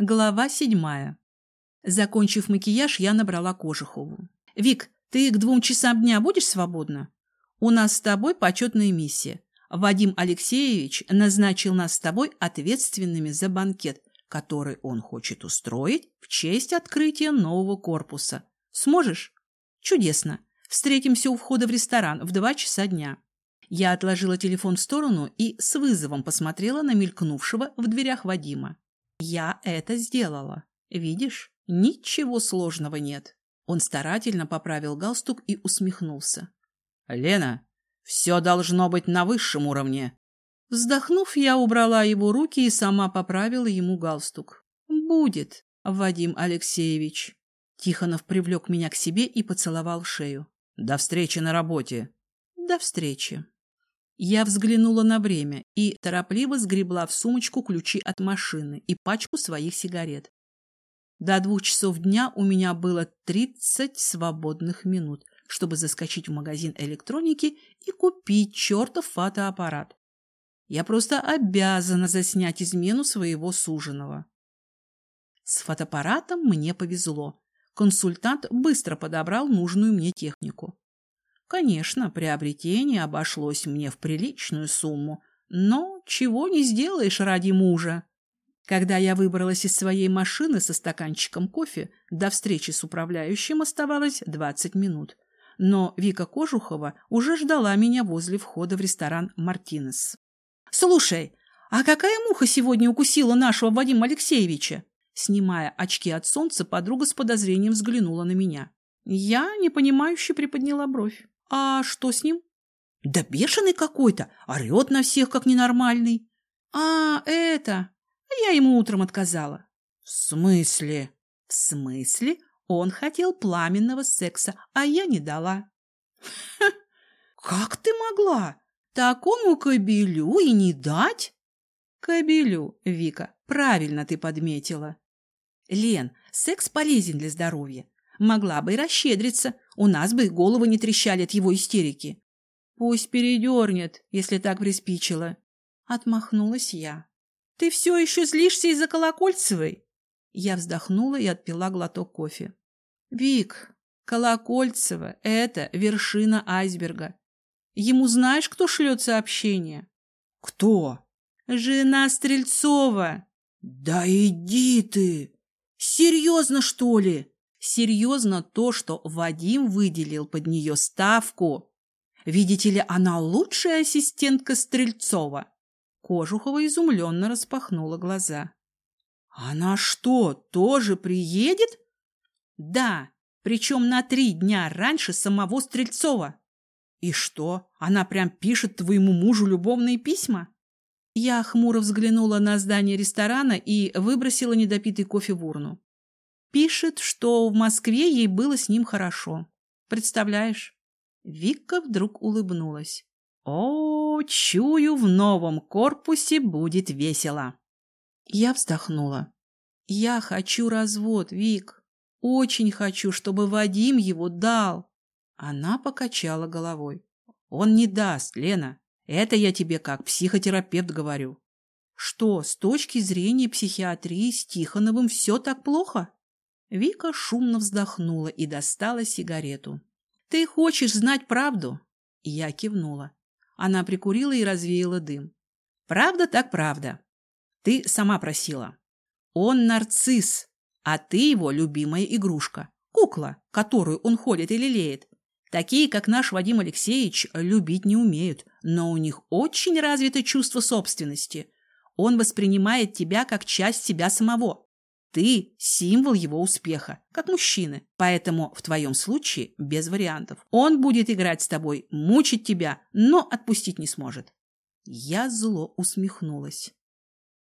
Глава седьмая. Закончив макияж, я набрала Кожухову. «Вик, ты к двум часам дня будешь свободна? У нас с тобой почетная миссия. Вадим Алексеевич назначил нас с тобой ответственными за банкет, который он хочет устроить в честь открытия нового корпуса. Сможешь? Чудесно. Встретимся у входа в ресторан в два часа дня». Я отложила телефон в сторону и с вызовом посмотрела на мелькнувшего в дверях Вадима. Я это сделала. Видишь, ничего сложного нет. Он старательно поправил галстук и усмехнулся. Лена, все должно быть на высшем уровне. Вздохнув, я убрала его руки и сама поправила ему галстук. Будет, Вадим Алексеевич. Тихонов привлек меня к себе и поцеловал шею. До встречи на работе. До встречи. Я взглянула на время и торопливо сгребла в сумочку ключи от машины и пачку своих сигарет. До двух часов дня у меня было тридцать свободных минут, чтобы заскочить в магазин электроники и купить чертов фотоаппарат. Я просто обязана заснять измену своего суженого. С фотоаппаратом мне повезло. Консультант быстро подобрал нужную мне технику. Конечно, приобретение обошлось мне в приличную сумму, но чего не сделаешь ради мужа. Когда я выбралась из своей машины со стаканчиком кофе, до встречи с управляющим оставалось 20 минут. Но Вика Кожухова уже ждала меня возле входа в ресторан «Мартинес». «Слушай, а какая муха сегодня укусила нашего Вадима Алексеевича?» Снимая очки от солнца, подруга с подозрением взглянула на меня. Я непонимающе приподняла бровь. А что с ним? Да бешеный какой-то, орет на всех, как ненормальный. А, это... Я ему утром отказала. В смысле? В смысле? Он хотел пламенного секса, а я не дала. Как ты могла? Такому кобелю и не дать? Кобелю, Вика, правильно ты подметила. Лен, секс полезен для здоровья. Могла бы и расщедриться, у нас бы головы не трещали от его истерики. Пусть передернет, если так приспичило. Отмахнулась я. Ты все еще злишься из-за Колокольцевой? Я вздохнула и отпила глоток кофе. Вик, Колокольцева — это вершина айсберга. Ему знаешь, кто шлет сообщение? Кто? Жена Стрельцова. Да иди ты! Серьезно, что ли? Серьезно то, что Вадим выделил под нее ставку. Видите ли, она лучшая ассистентка Стрельцова. Кожухова изумленно распахнула глаза. Она что, тоже приедет? Да, причем на три дня раньше самого Стрельцова. И что, она прям пишет твоему мужу любовные письма? Я хмуро взглянула на здание ресторана и выбросила недопитый кофе в урну. Пишет, что в Москве ей было с ним хорошо. Представляешь? Вика вдруг улыбнулась. О, чую, в новом корпусе будет весело. Я вздохнула. Я хочу развод, Вик. Очень хочу, чтобы Вадим его дал. Она покачала головой. Он не даст, Лена. Это я тебе как психотерапевт говорю. Что, с точки зрения психиатрии с Тихоновым все так плохо? Вика шумно вздохнула и достала сигарету. «Ты хочешь знать правду?» Я кивнула. Она прикурила и развеяла дым. «Правда так правда. Ты сама просила. Он нарцисс, а ты его любимая игрушка, кукла, которую он ходит и лелеет. Такие, как наш Вадим Алексеевич, любить не умеют, но у них очень развито чувство собственности. Он воспринимает тебя как часть себя самого. Ты – символ его успеха, как мужчины. Поэтому в твоем случае без вариантов. Он будет играть с тобой, мучить тебя, но отпустить не сможет. Я зло усмехнулась.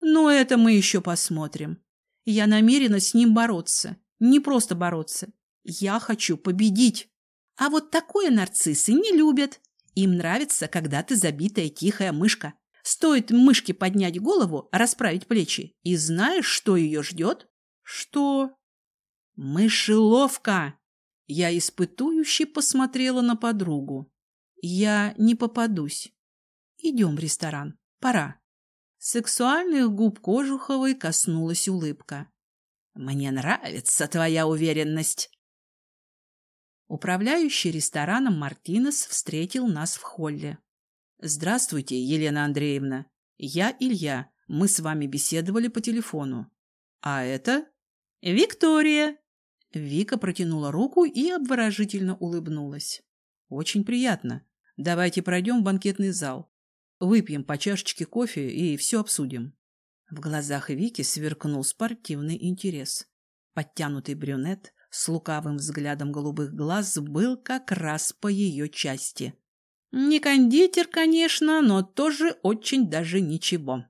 Но это мы еще посмотрим. Я намерена с ним бороться. Не просто бороться. Я хочу победить. А вот такое нарциссы не любят. Им нравится, когда ты забитая тихая мышка. Стоит мышке поднять голову, расправить плечи, и знаешь, что ее ждет? Что? Мышеловка! Я испытующе посмотрела на подругу. Я не попадусь. Идем в ресторан. Пора. Сексуальных губ Кожуховой коснулась улыбка. Мне нравится твоя уверенность. Управляющий рестораном Мартинес встретил нас в холле. Здравствуйте, Елена Андреевна. Я Илья. Мы с вами беседовали по телефону. А это? Виктория. Вика протянула руку и обворожительно улыбнулась. Очень приятно. Давайте пройдем в банкетный зал. Выпьем по чашечке кофе и все обсудим. В глазах Вики сверкнул спортивный интерес. Подтянутый брюнет с лукавым взглядом голубых глаз был как раз по ее части. Не кондитер, конечно, но тоже очень даже ничего.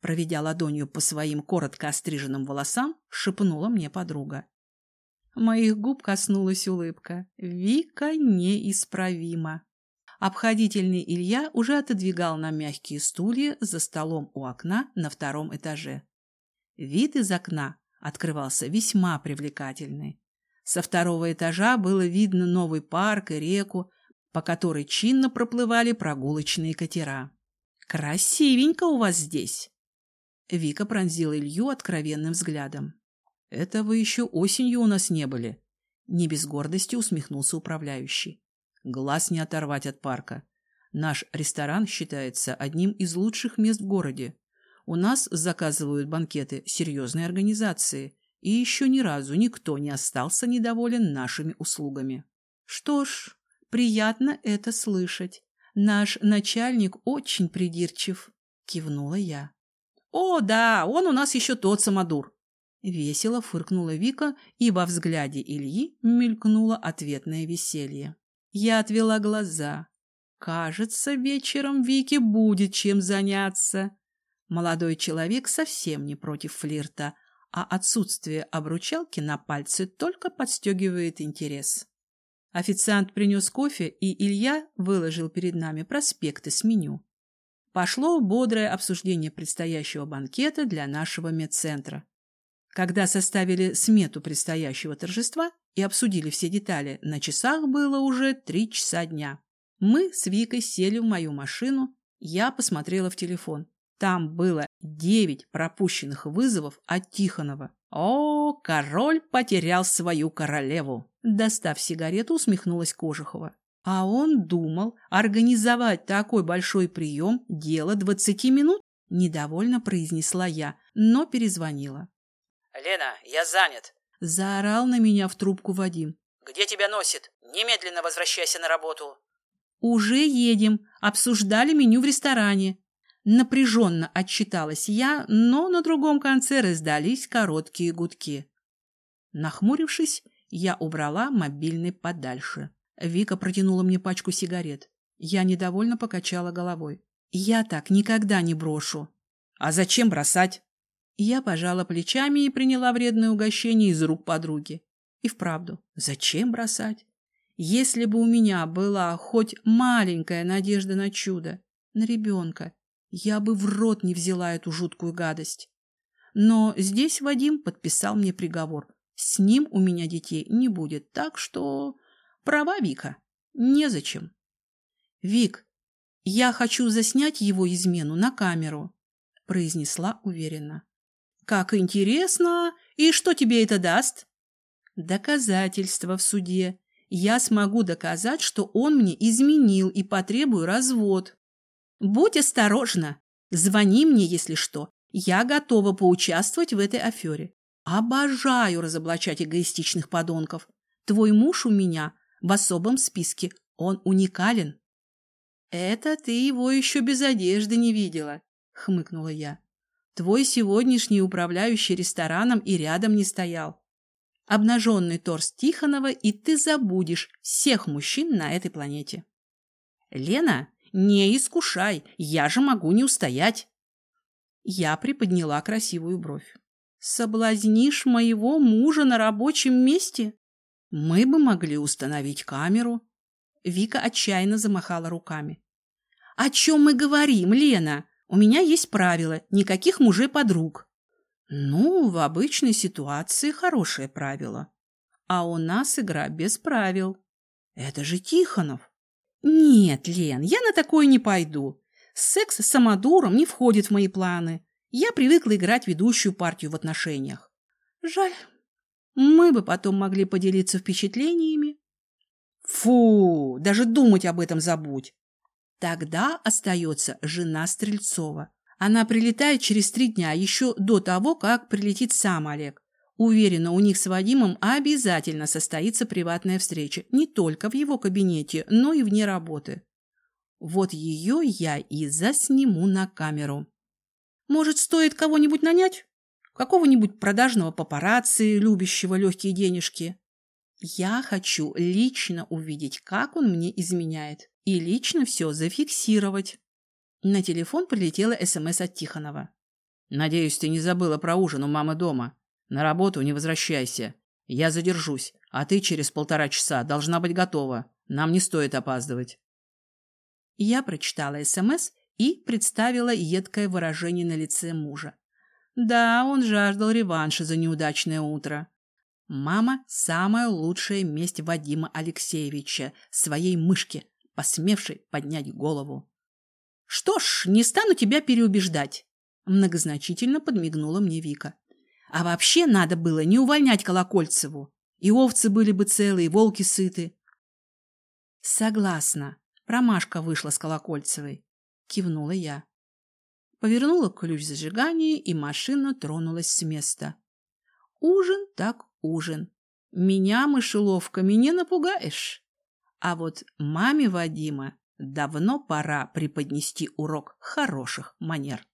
Проведя ладонью по своим коротко остриженным волосам, шепнула мне подруга. Моих губ коснулась улыбка. Вика неисправима. Обходительный Илья уже отодвигал на мягкие стулья за столом у окна на втором этаже. Вид из окна открывался весьма привлекательный. Со второго этажа было видно новый парк и реку, по которой чинно проплывали прогулочные катера. «Красивенько у вас здесь!» Вика пронзила Илью откровенным взглядом. «Это вы еще осенью у нас не были!» Не без гордости усмехнулся управляющий. Глаз не оторвать от парка. Наш ресторан считается одним из лучших мест в городе. У нас заказывают банкеты серьезные организации, и еще ни разу никто не остался недоволен нашими услугами. Что ж, приятно это слышать. Наш начальник очень придирчив, кивнула я. О, да, он у нас еще тот самодур. Весело фыркнула Вика, и во взгляде Ильи мелькнуло ответное веселье. Я отвела глаза. Кажется, вечером Вике будет чем заняться. Молодой человек совсем не против флирта, а отсутствие обручалки на пальце только подстегивает интерес. Официант принес кофе, и Илья выложил перед нами проспекты с меню. Пошло бодрое обсуждение предстоящего банкета для нашего медцентра. Когда составили смету предстоящего торжества, и обсудили все детали. На часах было уже три часа дня. Мы с Викой сели в мою машину, я посмотрела в телефон. Там было девять пропущенных вызовов от Тихонова. О, король потерял свою королеву. Достав сигарету, усмехнулась Кожухова. А он думал, организовать такой большой прием – дело двадцати минут? Недовольно произнесла я, но перезвонила. «Лена, я занят. Заорал на меня в трубку Вадим. «Где тебя носит? Немедленно возвращайся на работу!» «Уже едем. Обсуждали меню в ресторане». Напряженно отчиталась я, но на другом конце раздались короткие гудки. Нахмурившись, я убрала мобильный подальше. Вика протянула мне пачку сигарет. Я недовольно покачала головой. «Я так никогда не брошу». «А зачем бросать?» Я пожала плечами и приняла вредное угощение из рук подруги. И вправду, зачем бросать? Если бы у меня была хоть маленькая надежда на чудо, на ребенка, я бы в рот не взяла эту жуткую гадость. Но здесь Вадим подписал мне приговор. С ним у меня детей не будет, так что... Права, Вика. Незачем. Вик, я хочу заснять его измену на камеру, произнесла уверенно. Как интересно! И что тебе это даст? Доказательства в суде. Я смогу доказать, что он мне изменил и потребую развод. Будь осторожна. Звони мне, если что. Я готова поучаствовать в этой афере. Обожаю разоблачать эгоистичных подонков. Твой муж у меня в особом списке. Он уникален. Это ты его еще без одежды не видела, хмыкнула я. Твой сегодняшний управляющий рестораном и рядом не стоял. Обнаженный торс Тихонова, и ты забудешь всех мужчин на этой планете. Лена, не искушай, я же могу не устоять. Я приподняла красивую бровь. Соблазнишь моего мужа на рабочем месте? Мы бы могли установить камеру. Вика отчаянно замахала руками. О чем мы говорим, Лена? У меня есть правило – никаких мужей-подруг. Ну, в обычной ситуации хорошее правило. А у нас игра без правил. Это же Тихонов. Нет, Лен, я на такое не пойду. Секс с самодуром не входит в мои планы. Я привыкла играть ведущую партию в отношениях. Жаль. Мы бы потом могли поделиться впечатлениями. Фу, даже думать об этом забудь. Тогда остается жена Стрельцова. Она прилетает через три дня, еще до того, как прилетит сам Олег. Уверена, у них с Вадимом обязательно состоится приватная встреча. Не только в его кабинете, но и вне работы. Вот ее я и засниму на камеру. Может, стоит кого-нибудь нанять? Какого-нибудь продажного папарацци, любящего легкие денежки? Я хочу лично увидеть, как он мне изменяет, и лично все зафиксировать. На телефон прилетела СМС от Тихонова. «Надеюсь, ты не забыла про ужин у мамы дома. На работу не возвращайся. Я задержусь, а ты через полтора часа должна быть готова. Нам не стоит опаздывать». Я прочитала СМС и представила едкое выражение на лице мужа. Да, он жаждал реванша за неудачное утро. Мама – самая лучшая месть Вадима Алексеевича, своей мышке, посмевшей поднять голову. «Что ж, не стану тебя переубеждать», – многозначительно подмигнула мне Вика. «А вообще надо было не увольнять Колокольцеву. И овцы были бы целые, и волки сыты». «Согласна», – промашка вышла с Колокольцевой кивнула я. Повернула ключ зажигания, и машина тронулась с места. Ужин так ужин. Меня мышеловками не напугаешь. А вот маме Вадима давно пора преподнести урок хороших манер.